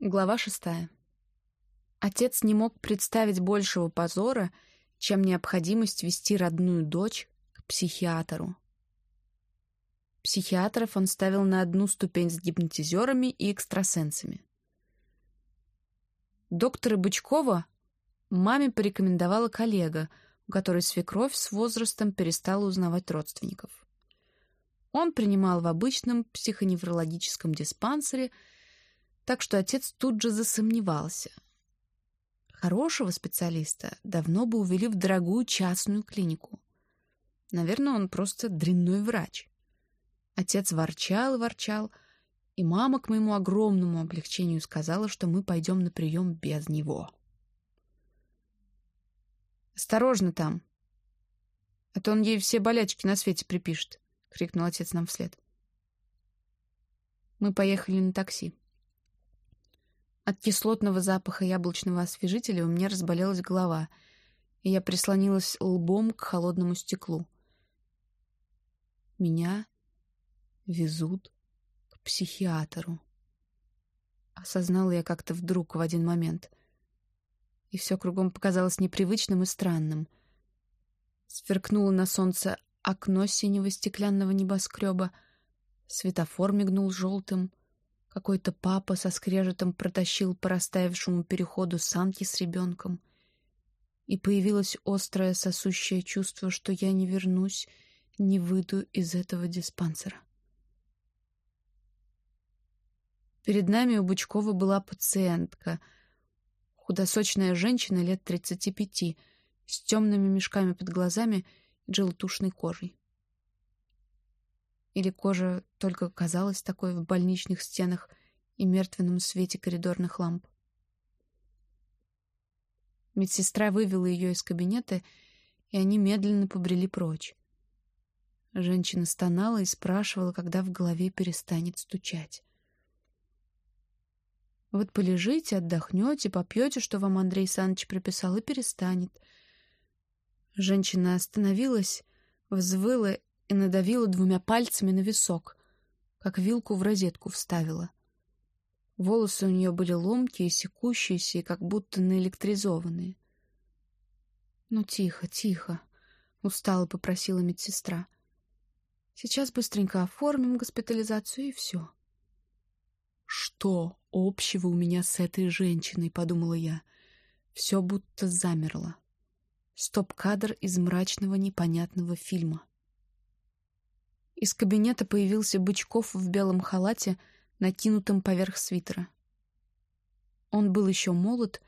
Глава шестая. Отец не мог представить большего позора, чем необходимость вести родную дочь к психиатру. Психиатров он ставил на одну ступень с гипнотизерами и экстрасенсами. Доктора Бычкова маме порекомендовала коллега, у которой свекровь с возрастом перестала узнавать родственников. Он принимал в обычном психоневрологическом диспансере – так что отец тут же засомневался. Хорошего специалиста давно бы увели в дорогую частную клинику. Наверное, он просто дрянной врач. Отец ворчал и ворчал, и мама к моему огромному облегчению сказала, что мы пойдем на прием без него. «Осторожно там, а то он ей все болячки на свете припишет», — крикнул отец нам вслед. Мы поехали на такси. От кислотного запаха яблочного освежителя у меня разболелась голова, и я прислонилась лбом к холодному стеклу. Меня везут к психиатру. Осознала я как-то вдруг в один момент. И все кругом показалось непривычным и странным. Сверкнуло на солнце окно синего стеклянного небоскреба, светофор мигнул желтым — какой-то папа со скрежетом протащил по растаявшему переходу санки с ребенком. И появилось острое сосущее чувство, что я не вернусь, не выйду из этого диспансера. Перед нами у Бучкова была пациентка, худосочная женщина лет тридцати пяти, с темными мешками под глазами и желтушной кожей. Или кожа только казалась такой в больничных стенах и мертвенном свете коридорных ламп. Медсестра вывела ее из кабинета, и они медленно побрели прочь. Женщина стонала и спрашивала, когда в голове перестанет стучать. «Вот полежите, отдохнете, попьете, что вам Андрей Саныч прописал, и перестанет». Женщина остановилась, взвыла и надавила двумя пальцами на висок, как вилку в розетку вставила. Волосы у нее были ломкие, секущиеся и как будто наэлектризованные. «Ну, тихо, тихо», — устало попросила медсестра. «Сейчас быстренько оформим госпитализацию, и все». «Что общего у меня с этой женщиной?» — подумала я. Все будто замерло. Стоп-кадр из мрачного непонятного фильма. Из кабинета появился Бычков в белом халате, накинутом поверх свитера. Он был еще молод,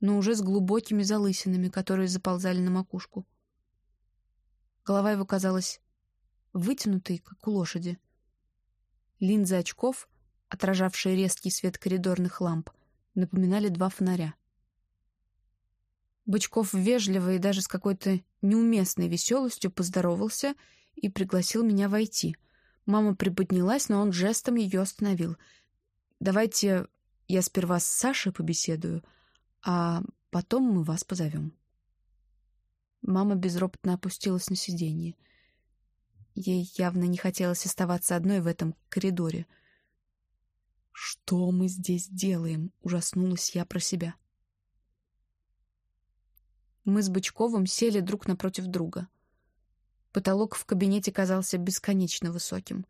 но уже с глубокими залысинами, которые заползали на макушку. Голова его казалась вытянутой, как у лошади. Линзы очков, отражавшие резкий свет коридорных ламп, напоминали два фонаря. Бычков вежливо и даже с какой-то неуместной веселостью поздоровался — и пригласил меня войти. Мама приподнялась, но он жестом ее остановил. «Давайте я сперва с Сашей побеседую, а потом мы вас позовем». Мама безропотно опустилась на сиденье. Ей явно не хотелось оставаться одной в этом коридоре. «Что мы здесь делаем?» — ужаснулась я про себя. Мы с Бычковым сели друг напротив друга — Потолок в кабинете казался бесконечно высоким.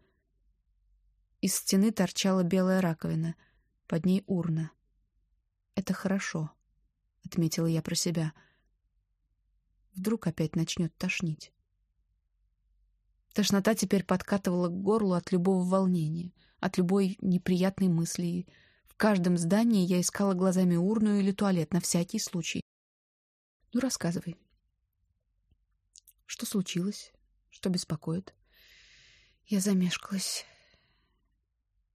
Из стены торчала белая раковина, под ней урна. «Это хорошо», — отметила я про себя. Вдруг опять начнет тошнить. Тошнота теперь подкатывала к горлу от любого волнения, от любой неприятной мысли. В каждом здании я искала глазами урну или туалет на всякий случай. «Ну, рассказывай», что случилось? Что беспокоит? Я замешкалась.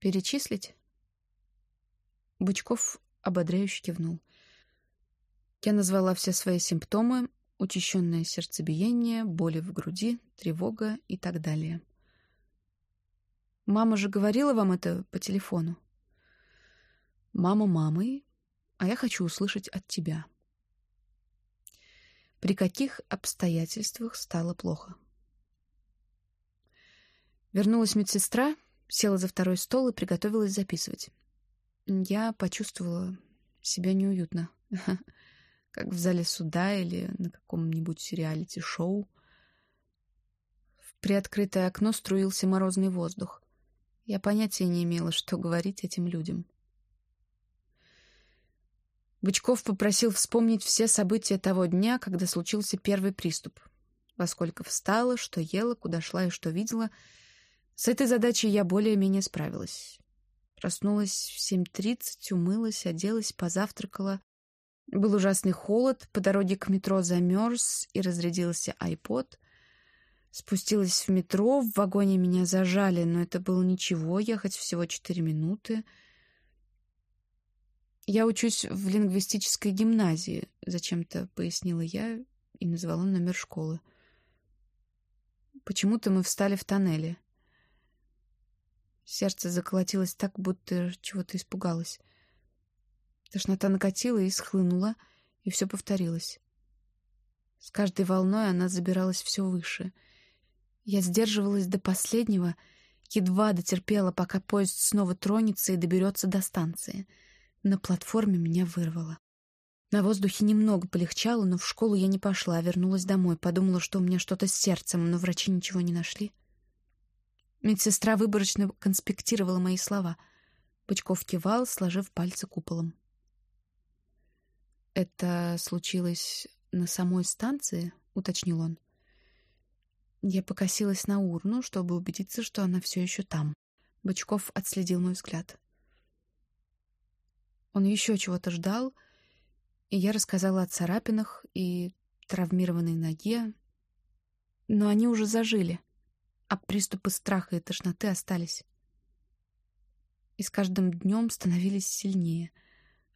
Перечислить? Бычков ободряюще кивнул. Я назвала все свои симптомы, учащенное сердцебиение, боли в груди, тревога и так далее. «Мама же говорила вам это по телефону?» «Мама мамой, а я хочу услышать от тебя». При каких обстоятельствах стало плохо? Вернулась медсестра, села за второй стол и приготовилась записывать. Я почувствовала себя неуютно, как в зале суда или на каком-нибудь реалити-шоу. В приоткрытое окно струился морозный воздух. Я понятия не имела, что говорить этим людям. Бычков попросил вспомнить все события того дня, когда случился первый приступ. Во сколько встала, что ела, куда шла и что видела. С этой задачей я более-менее справилась. Проснулась в 7.30, умылась, оделась, позавтракала. Был ужасный холод, по дороге к метро замерз и разрядился айпод. Спустилась в метро, в вагоне меня зажали, но это было ничего, ехать всего четыре минуты — «Я учусь в лингвистической гимназии», — зачем-то пояснила я и назвала номер школы. Почему-то мы встали в тоннеле. Сердце заколотилось так, будто чего-то испугалось. Тошнота накатила и схлынула, и все повторилось. С каждой волной она забиралась все выше. Я сдерживалась до последнего, едва дотерпела, пока поезд снова тронется и доберется до станции — на платформе меня вырвало. На воздухе немного полегчало, но в школу я не пошла, вернулась домой. Подумала, что у меня что-то с сердцем, но врачи ничего не нашли. Медсестра выборочно конспектировала мои слова. Бычков кивал, сложив пальцы куполом. «Это случилось на самой станции?» — уточнил он. Я покосилась на урну, чтобы убедиться, что она все еще там. Бычков отследил мой взгляд. Он еще чего-то ждал, и я рассказала о царапинах и травмированной ноге. Но они уже зажили, а приступы страха и тошноты остались. И с каждым днем становились сильнее,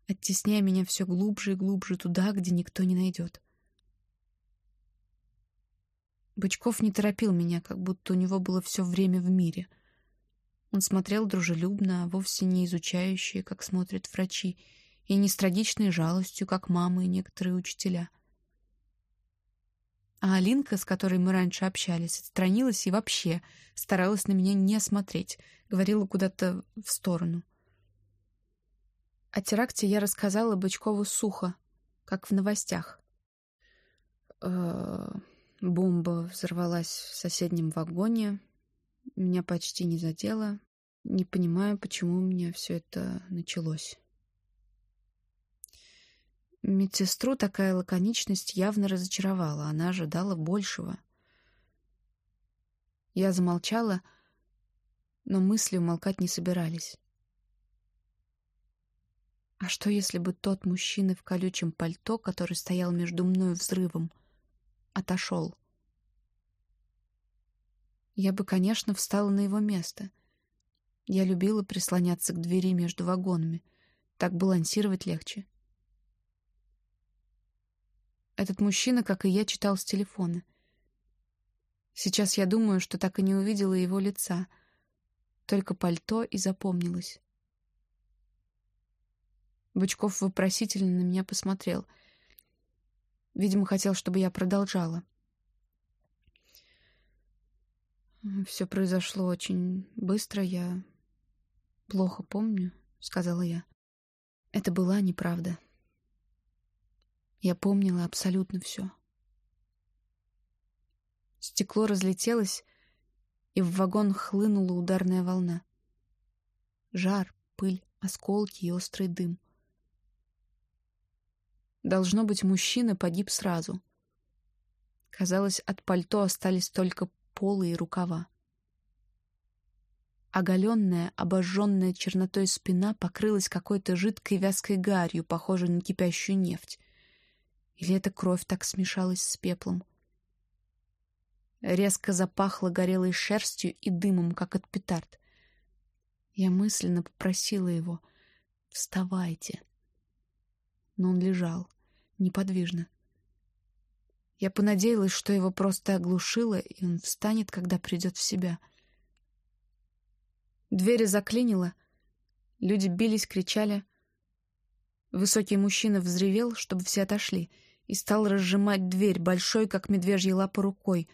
оттесняя меня все глубже и глубже туда, где никто не найдет. Бычков не торопил меня, как будто у него было все время в мире — он смотрел дружелюбно, а вовсе не изучающие, как смотрят врачи, и не с трагичной жалостью, как мамы и некоторые учителя. А Алинка, с которой мы раньше общались, отстранилась и вообще старалась на меня не смотреть, говорила куда-то в сторону. О теракте я рассказала Бычкову сухо, как в новостях. Э, бомба взорвалась в соседнем вагоне, меня почти не задело. Не понимаю, почему у меня все это началось. Медсестру такая лаконичность явно разочаровала. Она ожидала большего. Я замолчала, но мысли умолкать не собирались. А что, если бы тот мужчина в колючем пальто, который стоял между мной и взрывом, отошел? Я бы, конечно, встала на его место. Я любила прислоняться к двери между вагонами. Так балансировать легче. Этот мужчина, как и я, читал с телефона. Сейчас я думаю, что так и не увидела его лица. Только пальто и запомнилось. Бычков вопросительно на меня посмотрел. Видимо, хотел, чтобы я продолжала. Все произошло очень быстро, я плохо помню, сказала я. Это была неправда. Я помнила абсолютно все. Стекло разлетелось, и в вагон хлынула ударная волна. Жар, пыль, осколки и острый дым. Должно быть, мужчина погиб сразу. Казалось, от пальто остались только полы и рукава. Оголенная, обожженная чернотой спина покрылась какой-то жидкой вязкой гарью, похожей на кипящую нефть. Или эта кровь так смешалась с пеплом? Резко запахло горелой шерстью и дымом, как от петард. Я мысленно попросила его «Вставайте!» Но он лежал, неподвижно. Я понадеялась, что его просто оглушило, и он встанет, когда придет в себя. Двери заклинило. Люди бились, кричали. Высокий мужчина взревел, чтобы все отошли, и стал разжимать дверь, большой, как медвежья лапа, рукой.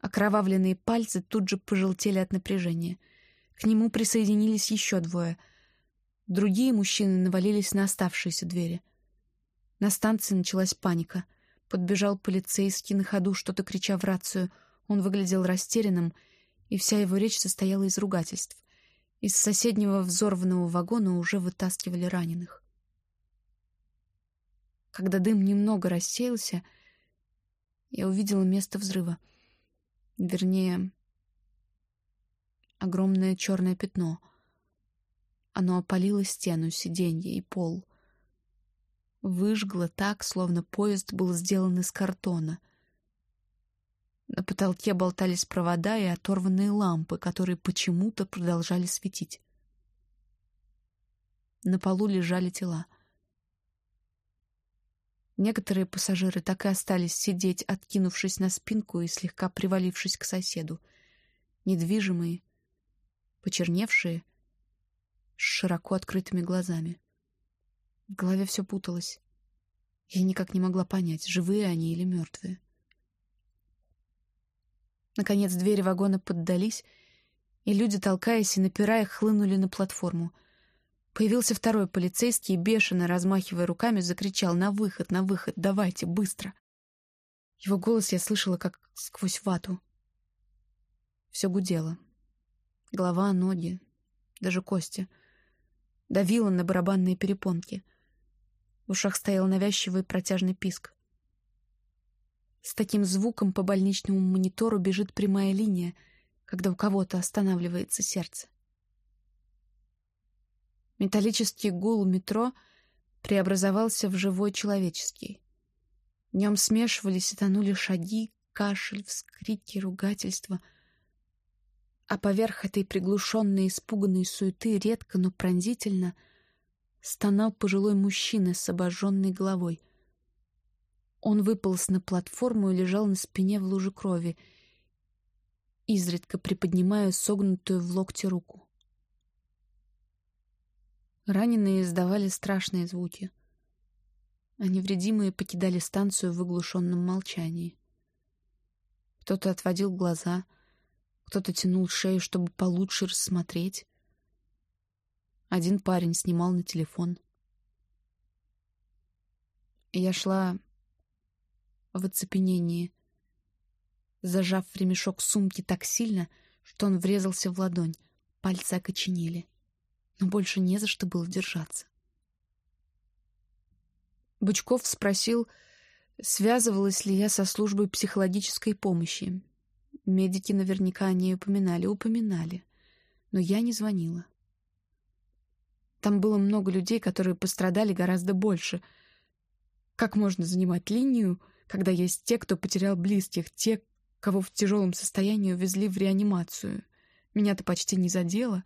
Окровавленные пальцы тут же пожелтели от напряжения. К нему присоединились еще двое. Другие мужчины навалились на оставшиеся двери. На станции началась паника. Подбежал полицейский на ходу, что-то крича в рацию. Он выглядел растерянным, и вся его речь состояла из ругательств. Из соседнего взорванного вагона уже вытаскивали раненых. Когда дым немного рассеялся, я увидела место взрыва. Вернее, огромное черное пятно — оно опалило стену, сиденье и пол. Выжгло так, словно поезд был сделан из картона. На потолке болтались провода и оторванные лампы, которые почему-то продолжали светить. На полу лежали тела. Некоторые пассажиры так и остались сидеть, откинувшись на спинку и слегка привалившись к соседу. Недвижимые, почерневшие — с широко открытыми глазами. В голове все путалось. Я никак не могла понять, живые они или мертвые. Наконец двери вагона поддались, и люди, толкаясь и напирая, хлынули на платформу. Появился второй полицейский и, бешено размахивая руками, закричал «На выход, на выход, давайте, быстро!» Его голос я слышала, как сквозь вату. Все гудело. Голова, ноги, даже кости — давила на барабанные перепонки. В ушах стоял навязчивый протяжный писк. С таким звуком по больничному монитору бежит прямая линия, когда у кого-то останавливается сердце. Металлический гул метро преобразовался в живой человеческий. В нем смешивались и тонули шаги, кашель, вскрики, ругательства — а поверх этой приглушенной, испуганной суеты редко, но пронзительно стонал пожилой мужчина с обожженной головой. Он выполз на платформу и лежал на спине в луже крови, изредка приподнимая согнутую в локте руку. Раненые издавали страшные звуки, а невредимые покидали станцию в оглушенном молчании. Кто-то отводил глаза — кто-то тянул шею, чтобы получше рассмотреть. Один парень снимал на телефон. Я шла в оцепенении, зажав ремешок сумки так сильно, что он врезался в ладонь. Пальцы окоченели, но больше не за что было держаться. Бычков спросил, связывалась ли я со службой психологической помощи. Медики наверняка о ней упоминали, упоминали. Но я не звонила. Там было много людей, которые пострадали гораздо больше. Как можно занимать линию, когда есть те, кто потерял близких, те, кого в тяжелом состоянии увезли в реанимацию? Меня-то почти не задело.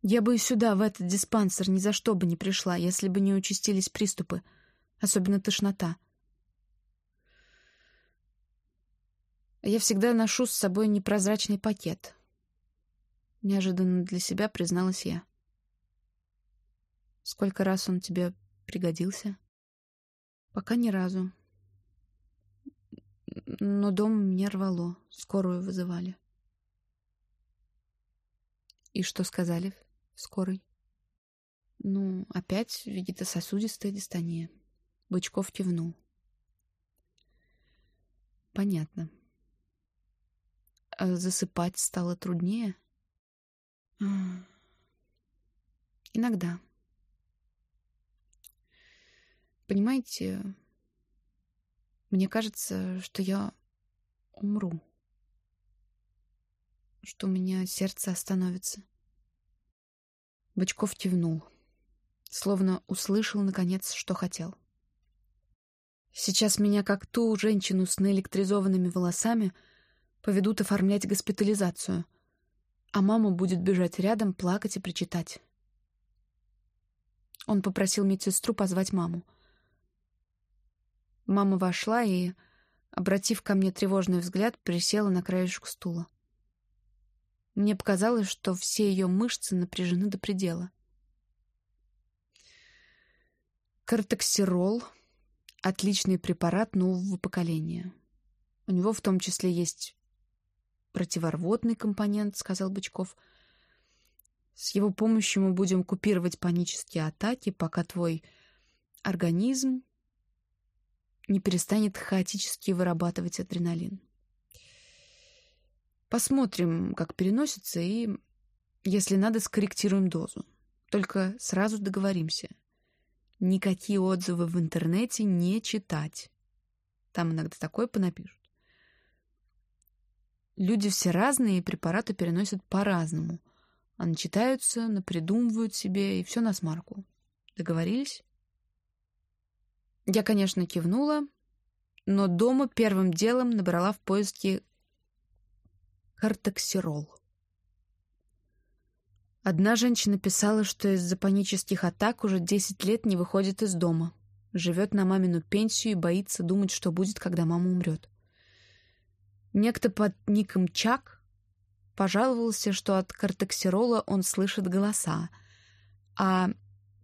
Я бы и сюда, в этот диспансер, ни за что бы не пришла, если бы не участились приступы, особенно тошнота. Я всегда ношу с собой непрозрачный пакет. Неожиданно для себя призналась я. Сколько раз он тебе пригодился? Пока ни разу. Но дом меня рвало, скорую вызывали. И что сказали скорой? Ну, опять вегетососудистая дистония. Бычков кивнул. Понятно. А засыпать стало труднее? Иногда. Понимаете, мне кажется, что я умру. Что у меня сердце остановится. Бычков кивнул, словно услышал, наконец, что хотел. Сейчас меня, как ту женщину с наэлектризованными волосами, поведут оформлять госпитализацию, а мама будет бежать рядом, плакать и причитать. Он попросил медсестру позвать маму. Мама вошла и, обратив ко мне тревожный взгляд, присела на краешек стула. Мне показалось, что все ее мышцы напряжены до предела. Кортексирол — отличный препарат нового поколения. У него в том числе есть противорвотный компонент, — сказал Бычков. С его помощью мы будем купировать панические атаки, пока твой организм не перестанет хаотически вырабатывать адреналин. Посмотрим, как переносится, и, если надо, скорректируем дозу. Только сразу договоримся. Никакие отзывы в интернете не читать. Там иногда такое понапишут. Люди все разные, и препараты переносят по-разному. А начитаются, напридумывают себе, и все на смарку. Договорились? Я, конечно, кивнула, но дома первым делом набрала в поиске картоксирол. Одна женщина писала, что из-за панических атак уже 10 лет не выходит из дома, живет на мамину пенсию и боится думать, что будет, когда мама умрет. Некто под ником Чак пожаловался, что от картоксирола он слышит голоса, а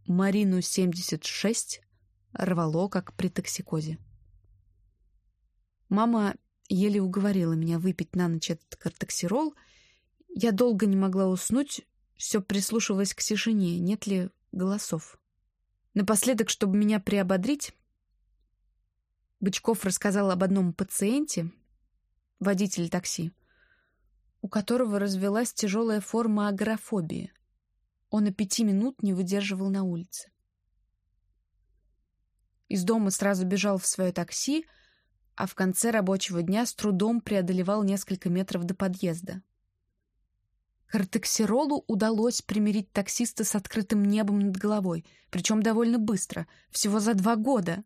Марину 76 рвало, как при токсикозе. Мама еле уговорила меня выпить на ночь этот картоксирол. Я долго не могла уснуть, все прислушивалась к тишине, нет ли голосов. Напоследок, чтобы меня приободрить, Бычков рассказал об одном пациенте, водителе такси, у которого развелась тяжелая форма агорафобии. Он и пяти минут не выдерживал на улице. Из дома сразу бежал в свое такси, а в конце рабочего дня с трудом преодолевал несколько метров до подъезда. Картексиролу удалось примирить таксиста с открытым небом над головой, причем довольно быстро, всего за два года.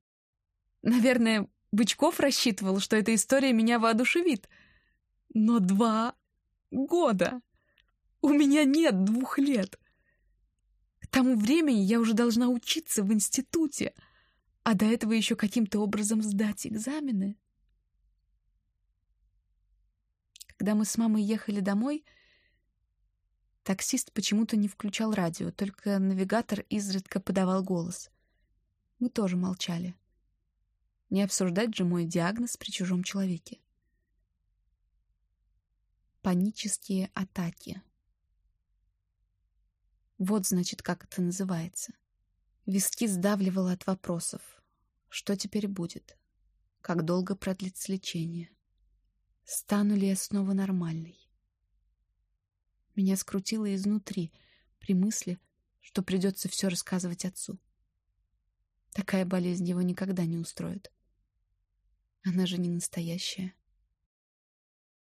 Наверное, Бычков рассчитывал, что эта история меня воодушевит. Но два года! У меня нет двух лет! К тому времени я уже должна учиться в институте — а до этого еще каким-то образом сдать экзамены. Когда мы с мамой ехали домой, таксист почему-то не включал радио, только навигатор изредка подавал голос. Мы тоже молчали. Не обсуждать же мой диагноз при чужом человеке. Панические атаки. Вот, значит, как это называется. Виски сдавливало от вопросов. Что теперь будет? Как долго продлится лечение? Стану ли я снова нормальной? Меня скрутило изнутри при мысли, что придется все рассказывать отцу. Такая болезнь его никогда не устроит. Она же не настоящая.